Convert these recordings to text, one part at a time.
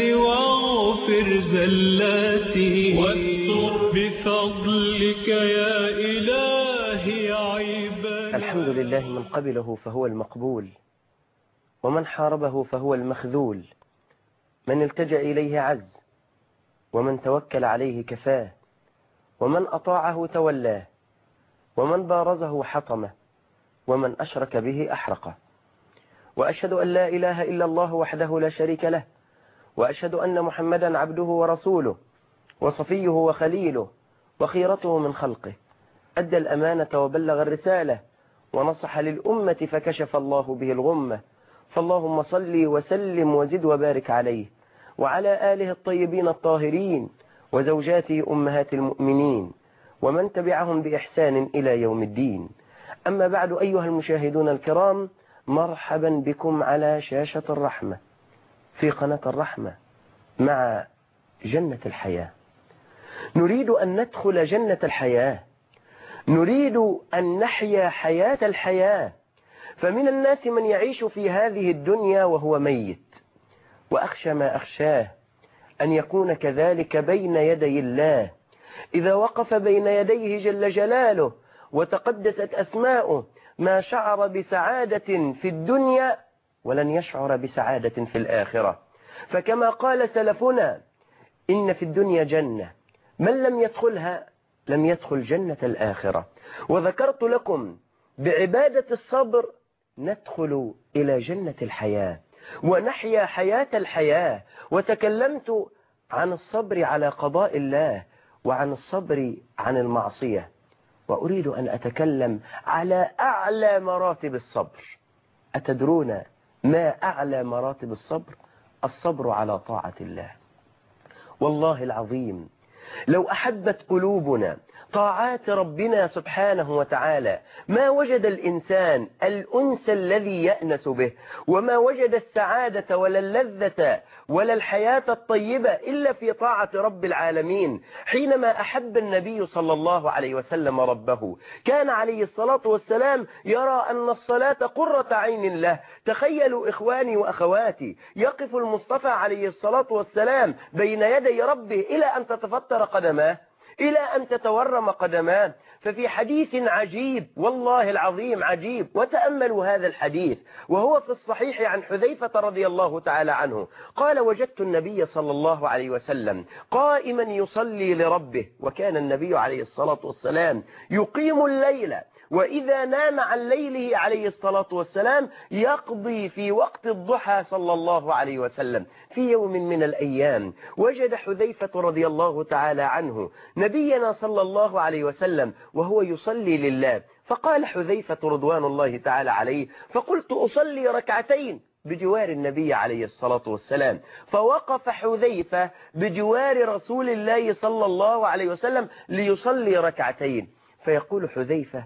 واغفر زلاتي. واستر بفضلك يا إلهي عبادي. الحمد لله من قبله فهو المقبول ومن حاربه فهو المخذول. من التجأ إليه عز ومن توكل عليه كفاه. ومن أطاعه تولاه ومن بارزه حطمه ومن أشرك به أحرقه. وأشهد أن لا إله إلا الله وحده لا شريك له وأشهد أن محمدا عبده ورسوله وصفيه وخليله وخيرته من خلقه. أدى الأمانة وبلغ الرسالة ونصح للأمة فكشف الله به الغمة. فاللهم صل وسلم وزد وبارك عليه وعلى آله الطيبين الطاهرين وزوجاته أمهات المؤمنين ومن تبعهم بإحسان إلى يوم الدين. أما بعد أيها المشاهدون الكرام مرحبا بكم على شاشة الرحمة. في قناة الرحمة مع جنة الحياة. نريد أن ندخل جنة الحياة. نريد أن نحيا حياة الحياة. فمن الناس من يعيش في هذه الدنيا وهو ميت. وأخشى ما أخشاه أن يكون كذلك بين يدي الله. إذا وقف بين يديه جل جلاله وتقدست أسماؤه ما شعر بسعادة في الدنيا ولن يشعر بسعادة في الآخرة. فكما قال سلفنا إن في الدنيا جنة. من لم يدخلها لم يدخل جنة الآخرة. وذكرت لكم بعبادة الصبر ندخل إلى جنة الحياة. ونحيا حياة الحياة. وتكلمت عن الصبر على قضاء الله وعن الصبر عن المعصية. وأريد أن أتكلم على أعلى مراتب الصبر. أتدرون ما أعلى مراتب الصبر؟ الصبر على طاعة الله. والله العظيم لو أحبت قلوبنا طاعات ربنا سبحانه وتعالى. ما وجد الإنسان الأنس الذي يأنس به وما وجد السعادة ولا اللذة ولا الحياة الطيبة إلا في طاعة رب العالمين. حينما أحب النبي صلى الله عليه وسلم ربه كان عليه الصلاة والسلام يرى أن الصلاة قرة عين له. تخيلوا إخواني وأخواتي يقف المصطفى عليه الصلاة والسلام بين يدي ربه إلى أن تتفطر قدماه. إلى أن تتورم قدمان. ففي حديث عجيب والله العظيم عجيب. وتأملوا هذا الحديث وهو في الصحيح عن حذيفة رضي الله تعالى عنه. قال وجدت النبي صلى الله عليه وسلم قائما يصلي لربه وكان النبي عليه الصلاة والسلام يقيم الليل وإذا نام عن ليله عليه الصلاة والسلام يقضي في وقت الضحى صلى الله عليه وسلم في يوم من الأيام. وجد حذيفة رضي الله تعالى عنه نبينا صلى الله عليه وسلم وهو يصلي لله. فقال حذيفة رضوان الله تعالى عليه فقلت أصلي ركعتين بجوار النبي عليه الصلاة والسلام. فوقف حذيفة بجوار رسول الله صلى الله عليه وسلم ليصلي ركعتين. فيقول حذيفة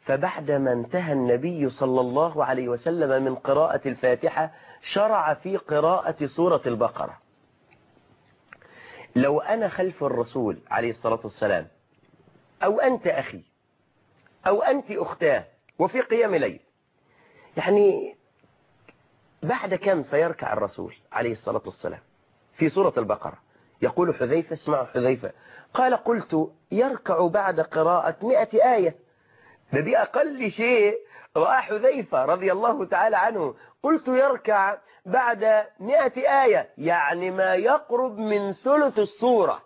فبعدما انتهى النبي صلى الله عليه وسلم من قراءة الفاتحة شرع في قراءة سورة البقرة. لو أنا خلف الرسول عليه الصلاة والسلام أو أنت أخي أو أنت أختاه وفي قيام ليل يعني بعد كم سيركع الرسول عليه الصلاة والسلام في سورة البقرة؟ يقول حذيفة اسمعوا حذيفة قال قلت يركع بعد قراءة مئة آية. ده دي أقل شيء رأى حذيفة رضي الله تعالى عنه. قلت يركع بعد مئة آية يعني ما يقرب من ثلث السورة.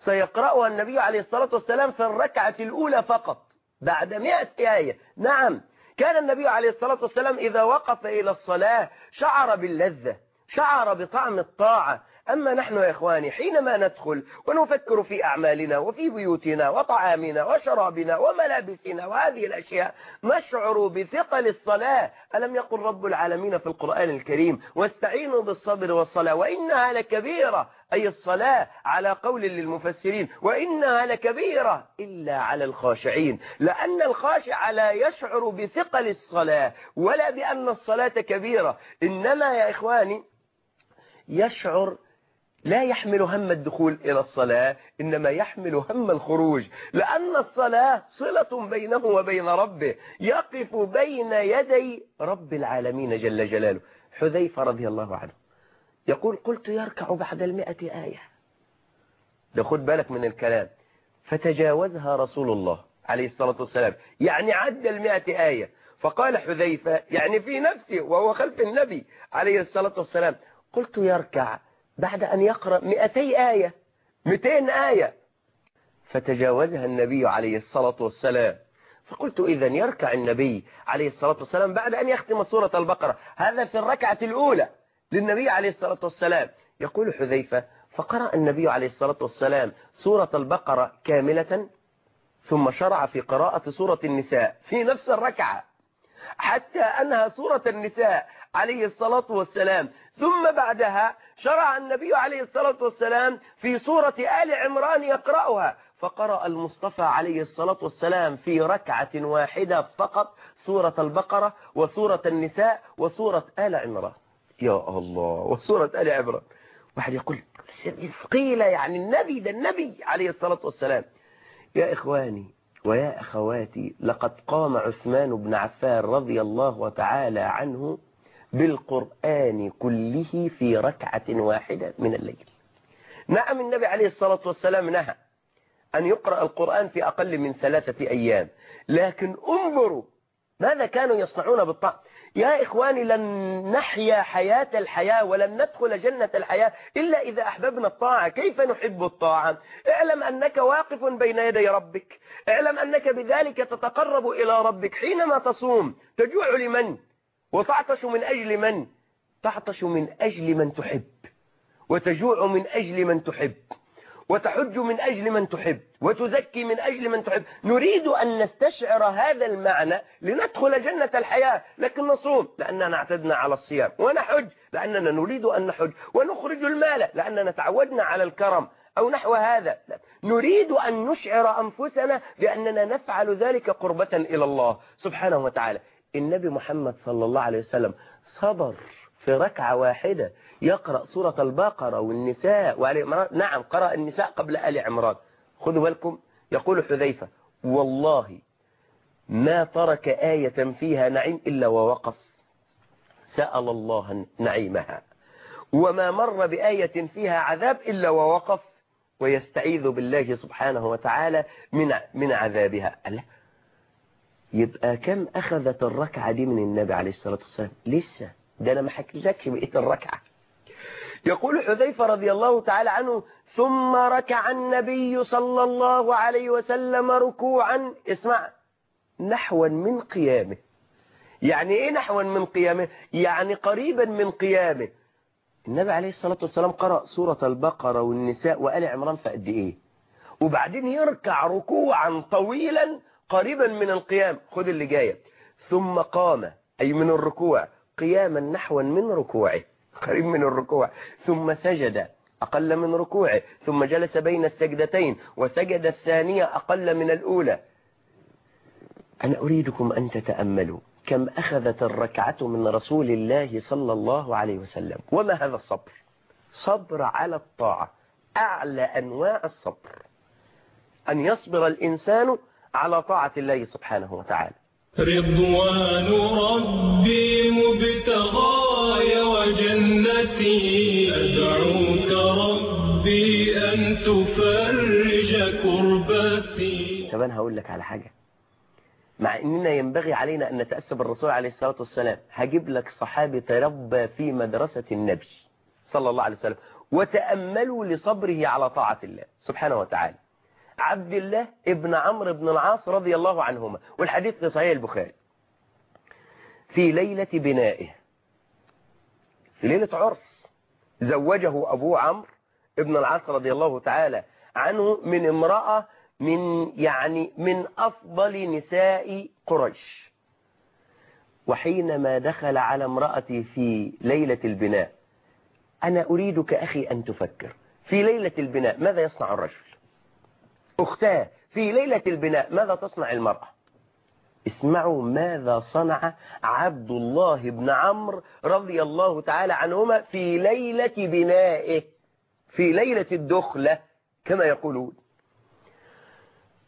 سيقرأها النبي عليه الصلاة والسلام في الركعة الأولى فقط بعد مئة آية. نعم كان النبي عليه الصلاة والسلام إذا وقف إلى الصلاة شعر باللذة شعر بطعم الطاعة أما نحن يا إخواني حينما ندخل ونفكر في أعمالنا وفي بيوتنا وطعامنا وشرابنا وملابسنا وهذه الأشياء نشعر بثقل الصلاة. ألم يقل رب العالمين في القرآن الكريم واستعينوا بالصبر والصلاة وإنها لكبيرة. أي الصلاة على قول للمفسرين وإنها لكبيرة إلا على الخاشعين. لأن الخاشع لا يشعر بثقل الصلاة ولا بأن الصلاة كبيرة. إنما يا إخواني يشعر لا يحمل هم الدخول إلى الصلاة إنما يحمل هم الخروج لأن الصلاة صلة بينه وبين ربه يقف بين يدي رب العالمين جل جلاله. حذيفة رضي الله عنه يقول قلت يركع بعد المئة آية. ده خد بالك من الكلام. فتجاوزها رسول الله عليه الصلاة والسلام. يعني عد المئة آية. فقال حذيفة يعني في نفسه وهو خلف النبي عليه الصلاة والسلام قلت يركع بعد أن يقرأ مئتي آية مئتين آية. فتجاوزها النبي عليه الصلاة والسلام. فقلت إذا يركع النبي عليه الصلاة والسلام بعد أن يختم سورة البقرة. هذا في الركعة الأولى للنبي عليه الصلاة والسلام. يقول حذيفة فقرأ النبي عليه الصلاة والسلام سورة البقرة كاملة ثم شرع في قراءة سورة النساء في نفس الركعة. حتى أنهى سورة النساء عليه الصلاة والسلام ثم بعدها شرع النبي عليه الصلاة والسلام في سورة آل عمران يقرأها. فقرأ المصطفى عليه الصلاة والسلام في ركعة واحدة فقط سورة البقرة وسورة النساء وسورة آل عمران. يا الله وسورة آل عمران. واحد يقول ثقيلة يعني النبي ده النبي عليه الصلاة والسلام. يا إخواني ويا أخواتي لقد قام عثمان بن عفان رضي الله تعالى عنه بالقرآن كله في ركعة واحدة من الليل. نعم النبي عليه الصلاة والسلام نهى أن يقرأ القرآن في أقل من ثلاثة أيام. لكن انظروا ماذا كانوا يصنعون بالطعم. يا إخواني لن نحيا حياة الحياة ولن ندخل جنة الحياة إلا إذا أحببنا الطاعة. كيف نحب الطاعة؟ اعلم أنك واقف بين يدي ربك. اعلم أنك بذلك تتقرب إلى ربك حينما تصوم. تجوع لمن؟ وتعطش من أجل من؟ تعطش من أجل من تحب. وتجوع من أجل من تحب. وتحج من أجل من تحب. وتزكي من أجل من تحب. نريد أن نستشعر هذا المعنى لندخل جنة الحياة. لكن نصوم. لأننا اعتدنا على الصيام. ونحج. لأننا نريد أن نحج. ونخرج المال. لأننا تعودنا على الكرم. أو نحو هذا. نريد أن نشعر أنفسنا بأننا نفعل ذلك قربة إلى الله. سبحانه وتعالى. النبي محمد صلى الله عليه وسلم صبر في ركعة واحدة يقرأ سورة البقرة والنساء وآل عمران. نعم قرأ النساء قبل آل عمران. خذوا بالكم يقول حذيفة والله ما ترك آية فيها نعيم إلا ووقف سأل الله نعيمها. وما مر بآية فيها عذاب إلا ووقف ويستعيذ بالله سبحانه وتعالى من من عذابها. الله يبقى كم أخذت الركعة دي من النبي عليه الصلاة والسلام؟ لسه. ده أنا ما حكيتلكش بقية الركعة. يقول حذيفة رضي الله تعالى عنه ثم ركع النبي صلى الله عليه وسلم ركوعا. اسمع نحوا من قيامه. يعني إيه نحوا من قيامه؟ يعني قريبا من قيامه. النبي عليه الصلاة والسلام قرأ سورة البقرة والنساء وآل عمران في قد إيه؟ وبعدين يركع ركوعا طويلا قريبا من القيام. خد اللي جاية. ثم قام أي من الركوع قياما نحوا من ركوعه. قريب من الركوع. ثم سجد أقل من ركوعه. ثم جلس بين السجدتين وسجد الثانية أقل من الأولى. أنا أريدكم أن تتأملوا كم أخذت الركعة من رسول الله صلى الله عليه وسلم. وما هذا الصبر؟ صبر على الطاعة. أعلى أنواع الصبر. أن يصبر الإنسان على طاعة الله سبحانه وتعالى. رضوان ربي مبتغاي وجنتي. أدعوك ربي أن تفرج كربتي. كمان هقول لك على حاجة. مع إننا ينبغي علينا أن نتأسى بالرسول عليه الصلاة والسلام. هجيب لك صحابي تربى في مدرسة النبي صلى الله عليه وسلم وتأملوا لصبره على طاعة الله سبحانه وتعالى. عبد الله ابن عمرو بن العاص رضي الله عنهما. والحديث في صحيح البخاري. في ليلة بنائه. في ليلة عرس. زوجه أبو عمرو ابن العاص رضي الله تعالى عنه من امرأة من يعني من أفضل نساء قريش. وحينما دخل على امرأتي في ليلة البناء أنا أريدك أخي أن تفكر. في ليلة البناء ماذا يصنع الرجل؟ أختاه في ليلة البناء ماذا تصنع المرأة؟ اسمعوا ماذا صنع عبد الله بن عمرو رضي الله تعالى عنهما في ليلة بنائه في ليلة الدخلة كما يقولون.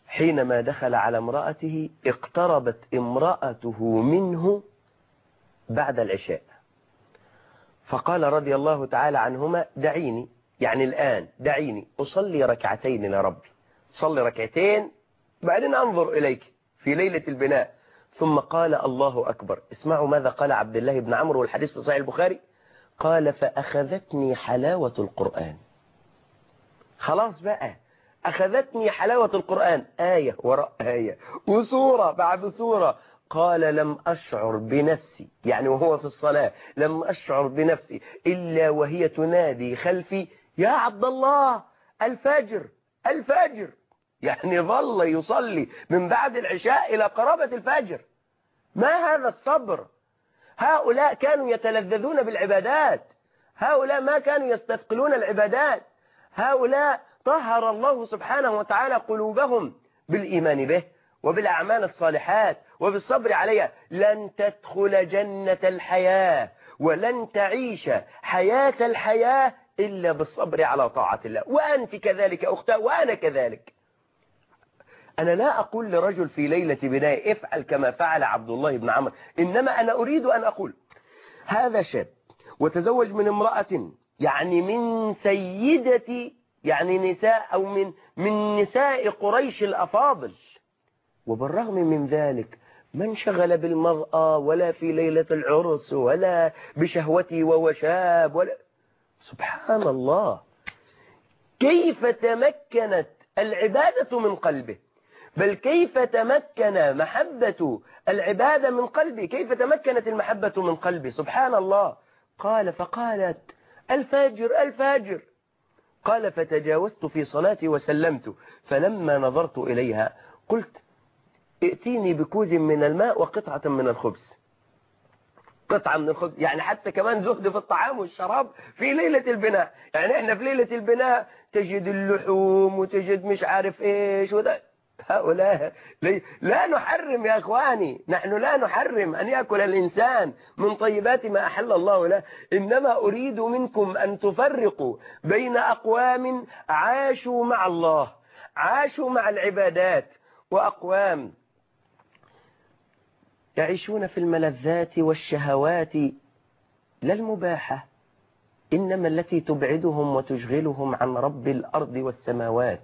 حينما دخل على امرأته اقتربت امرأته منه بعد العشاء. فقال رضي الله تعالى عنهما دعيني يعني الآن دعيني أصلي ركعتين لربي صلي ركعتين بعدين أنظر إليك في ليلة البناء. ثم قال الله أكبر. اسمعوا ماذا قال عبد الله بن عمرو والحديث في صحيح البخاري. قال فأخذتني حلاوة القرآن. خلاص بقى. أخذتني حلاوة القرآن. آية وراء آية. وسورة بعد سورة. قال لم أشعر بنفسي. يعني وهو في الصلاة. لم أشعر بنفسي. إلا وهي تنادي خلفي. يا عبد الله الفجر الفجر. يعني ظل يصلي من بعد العشاء إلى قرابة الفجر. ما هذا الصبر؟ هؤلاء كانوا يتلذذون بالعبادات. هؤلاء ما كانوا يستثقلون العبادات. هؤلاء طهر الله سبحانه وتعالى قلوبهم بالإيمان به وبالأعمال الصالحات وبالصبر عليها. لن تدخل جنة الحياة ولن تعيش حياة الحياة إلا بالصبر على طاعة الله. وأنت كذلك أختاه وأنا كذلك. أنا لا أقول لرجل في ليلة بناء افعل كما فعل عبد الله بن عمرو إنما أنا أريد أن أقول هذا شاب وتزوج من امرأة يعني من سيدة يعني نساء أو من من نساء قريش الأفاضل. وبالرغم من ذلك ما انشغل بالمرأة ولا في ليلة العرس ولا بشهوته وهو شاب ولا سبحان الله. كيف تمكنت العبادة من قلبه؟ بل كيف تمكن محبة العبادة من قلبي؟ كيف تمكنت المحبة من قلبي؟ سبحان الله. قال فقالت الفاجر الفاجر. قال فتجاوزت في صلاتي وسلمت. فلما نظرت إليها قلت ائتيني بكوز من الماء وقطعة من الخبز. قطعة من الخبز يعني حتى كمان زهد في الطعام والشراب في ليلة البناء. يعني إحنا في ليلة البناء تجد اللحوم وتجد مش عارف إيش وده هؤلاء. لا نحرم يا أخواني. نحن لا نحرم أن يأكل الإنسان من طيبات ما أحل الله له. إنما أريد منكم أن تفرقوا بين أقوام عاشوا مع الله عاشوا مع العبادات وأقوام يعيشون في الملذات والشهوات لا المباحة إنما التي تبعدهم وتشغلهم عن رب الأرض والسماوات.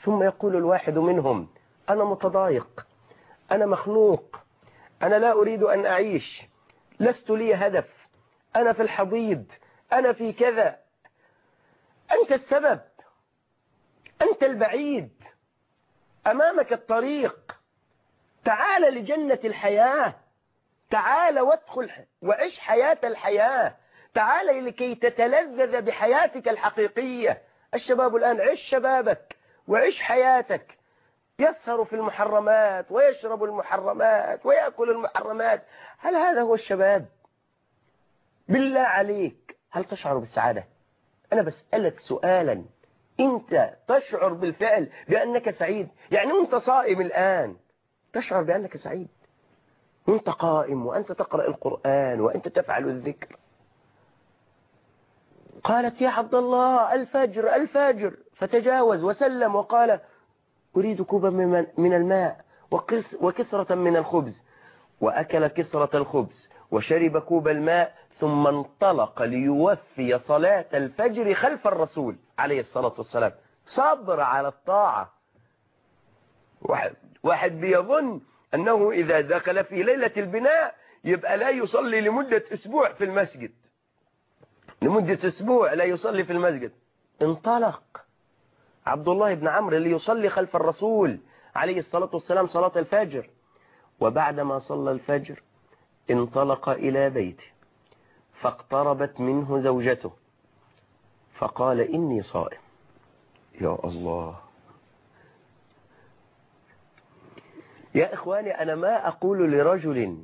ثم يقول الواحد منهم أنا متضايق أنا مخنوق أنا لا أريد أن أعيش لست لي هدف أنا في الحضيض أنا في كذا. أنت السبب أنت البعيد أمامك الطريق. تعال لجنة الحياة تعال وادخل وعش حياة الحياة. تعال لكي تتلذذ بحياتك الحقيقية. الشباب الآن عش شبابك. وعش حياتك. يسهر في المحرمات ويشرب المحرمات ويأكل المحرمات. هل هذا هو الشباب؟ بالله عليك. هل تشعر بالسعادة؟ أنا بسألك سؤالا. أنت تشعر بالفعل بأنك سعيد؟ يعني أنت صائم الآن تشعر بأنك سعيد؟ وأنت قائم وأنت تقرأ القرآن وأنت تفعل الذكر. قالت يا عبد الله الفجر الفجر. فتجاوز وسلم وقال أريد كوبا من الماء وكسرة من الخبز. وأكل كسرة الخبز وشرب كوب الماء ثم انطلق ليوفي صلاة الفجر خلف الرسول عليه الصلاة والسلام. صبر على الطاعة. واحد, واحد بيظن أنه إذا دخل في ليلة البناء يبقى لا يصلي لمدة أسبوع في المسجد. لمدة أسبوع لا يصلي في المسجد. انطلق. عبد الله بن عمرو اللي يصلي خلف الرسول عليه الصلاة والسلام صلاة الفجر. وبعدما صلى الفجر انطلق إلى بيته فاقتربت منه زوجته. فقال إني صائم. يا الله. يا إخواني أنا ما أقول لرجل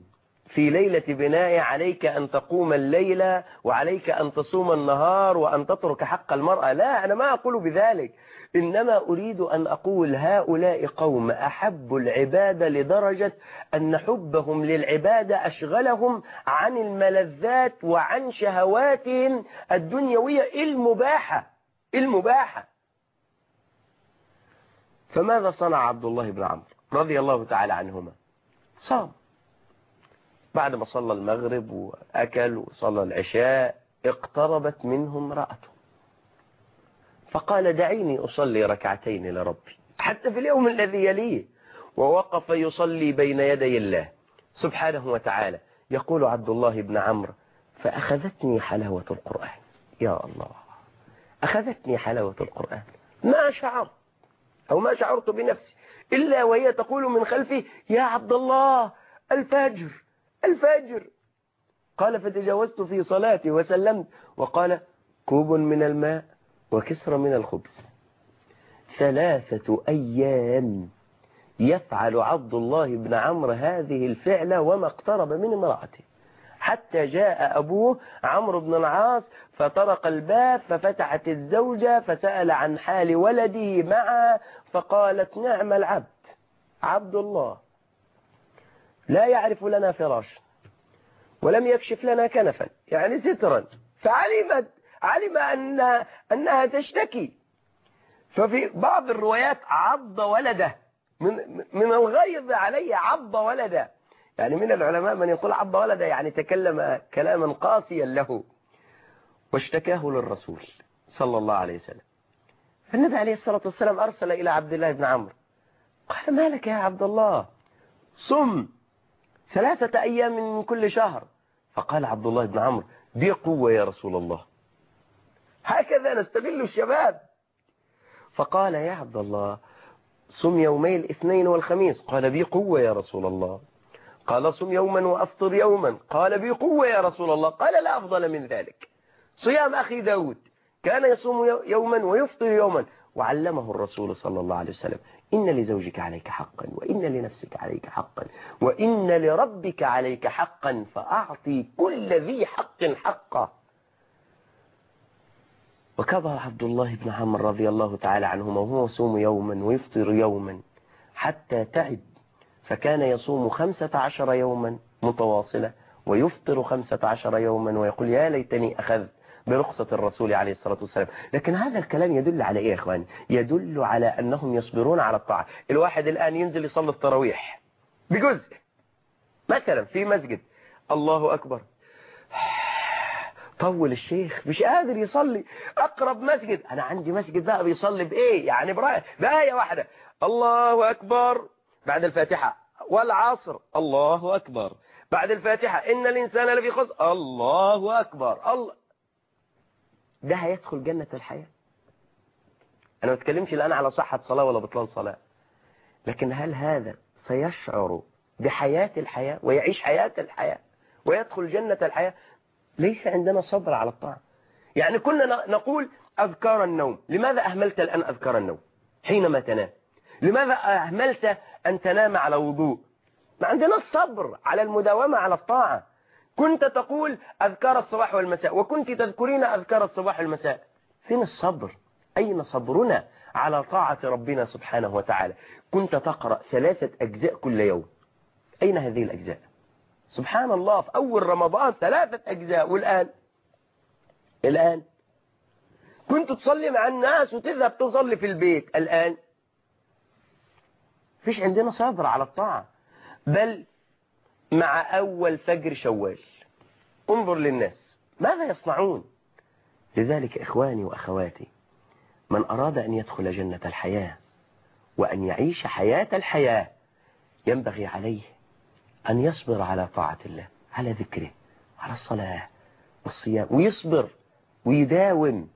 في ليلة بناء عليك أن تقوم الليلة وعليك أن تصوم النهار وأن تترك حق المرأة. لا أنا ما أقول بذلك. إنما أريد أن أقول هؤلاء قوم أحبوا العبادة لدرجة أن حبهم للعبادة أشغلهم عن الملذات وعن شهواتهم الدنيوية المباحة المباحة. فماذا صنع عبد الله بن عمرو رضي الله تعالى عنهما؟ صام. بعد ما صلى المغرب وأكل وصلى العشاء اقتربت منه امرأته. فقال دعيني أصلي ركعتين لربي حتى في اليوم الذي يليه. ووقف يصلي بين يدي الله سبحانه وتعالى. يقول عبد الله بن عمرو فأخذتني حلاوة القرآن. يا الله أخذتني حلاوة القرآن. ما شعرت أو ما شعرت بنفسي إلا وهي تقول من خلفي يا عبد الله الفجر. الفجر. قال فتجاوزت في صلاتي وسلمت. وقال كوب من الماء وكسر من الخبز. ثلاثة أيام يفعل عبد الله بن عمرو هذه الفعلة وما اقترب من امرأته. حتى جاء أبوه عمرو بن العاص فطرق الباب ففتحت الزوجة فسأل عن حال ولده معها فقالت نعم العبد عبد الله. لا يعرف لنا فراش ولم يكشف لنا كنفا يعني سترا. فعلمت علم أن أنها تشتكي. ففي بعض الروايات عض ولده. من, من الغيظ عليه عض ولده. يعني من العلماء من يقول عض ولده يعني تكلم كلاما قاسيا له. واشتكاه للرسول صلى الله عليه وسلم. فالنبي عليه الصلاة والسلام أرسل إلى عبد الله بن عمرو. قال ما لك يا عبد الله؟ صم. ثلاثة أيام من كل شهر. فقال عبد الله بن عمرو دي قوة يا رسول الله. هكذا نستغل الشباب. فقال يا عبد الله صم يومي الاثنين والخميس. قال بي قوة يا رسول الله. قال صم يوما وأفطر يوما. قال بي قوة يا رسول الله. قال لا أفضل من ذلك. صيام أخي داود. كان يصوم يوما ويفطر يوما. وعلمه الرسول صلى الله عليه وسلم إن لزوجك عليك حقا وإن لنفسك عليك حقا وإن لربك عليك حقا فأعطي كل ذي حق حقه. وكبر عبد الله بن عمرو رضي الله تعالى عنهما وهو يصوم يوما ويفطر يوما حتى تعب فكان يصوم خمسة عشر يوما متواصلة ويفطر خمسة عشر يوما ويقول يا ليتني أخذت برخصة الرسول عليه الصلاة والسلام. لكن هذا الكلام يدل على إيه يا إخواني يدل على أنهم يصبرون على الطاعة. الواحد الآن ينزل يصلي التراويح بجزء. مثلا في مسجد. الله أكبر. طول الشيخ مش قادر يصلي. أقرب مسجد. أنا عندي مسجد بقى بيصلي بإيه؟ يعني بآية واحدة. الله أكبر. بعد الفاتحة. والعصر. الله أكبر. بعد الفاتحة. إن الإنسان لفي خسر. الله أكبر. الله ده هيدخل جنة الحياة. أنا ما بتكلمش الآن على صحة صلاة ولا بطلان صلاة لكن هل هذا سيشعر بحياة الحياة ويعيش حياة الحياة ويدخل جنة الحياة؟ ليس عندنا صبر على الطاعة. يعني كنا نقول أذكار النوم. لماذا أهملت الآن أذكار النوم؟ حينما تنام. لماذا أهملت أن تنام على وضوء؟ ما عندنا الصبر على المداومة على الطاعة. كنت تقول أذكار الصباح والمساء وكنت تذكرين أذكار الصباح والمساء. فين الصبر؟ أين صبرنا على طاعة ربنا سبحانه وتعالى؟ كنت تقرأ ثلاثة أجزاء كل يوم. أين هذه الأجزاء؟ سبحان الله في أول رمضان ثلاثة أجزاء والآن؟ الآن؟ كنت تصلي مع الناس وتذهب تصلي في البيت الآن؟ فيش عندنا صبر على الطاعة. بل مع أول فجر شوال. انظر للناس. ماذا يصنعون؟ لذلك إخواني وأخواتي من أراد أن يدخل جنة الحياة وأن يعيش حياة الحياة ينبغي عليه أن يصبر على طاعة الله على ذكره على الصلاة والصيام ويصبر ويداوم.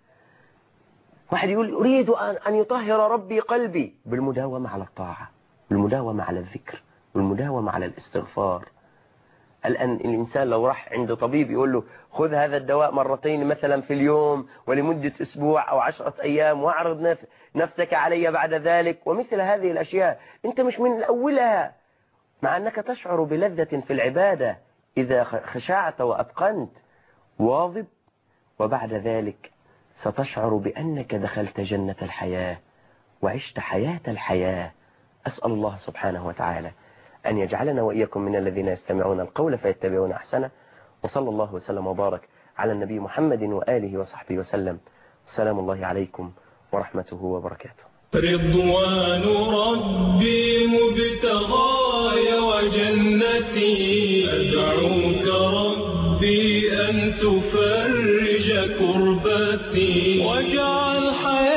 واحد يقول أريد أن يطهر ربي قلبي. بالمداومة على الطاعة بالمداومة على الذكر بالمداومة على الاستغفار. الآن الإنسان لو راح عند طبيب يقول له خذ هذا الدواء مرتين مثلا في اليوم ولمدة أسبوع أو عشرة أيام واعرض نفسك علي بعد ذلك. ومثل هذه الأشياء أنت مش من أولها مع أنك تشعر بلذة في العبادة إذا خشعت وأتقنت. واظب وبعد ذلك ستشعر بأنك دخلت جنة الحياة وعشت حياة الحياة. أسأل الله سبحانه وتعالى أن يجعلنا وإياكم من الذين يستمعون القول فيتبعون أحسنه. وصلى الله وسلم وبارك على النبي محمد وآله وصحبه وسلم. سلام الله عليكم ورحمته وبركاته. رضوان ربي مبتغاي وجنتي. أدعوك ربي أن تفرج صلاتي واجعل حياتي